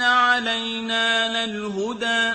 إِنَّ عَلَيْنَا لَلْهُدَىٰ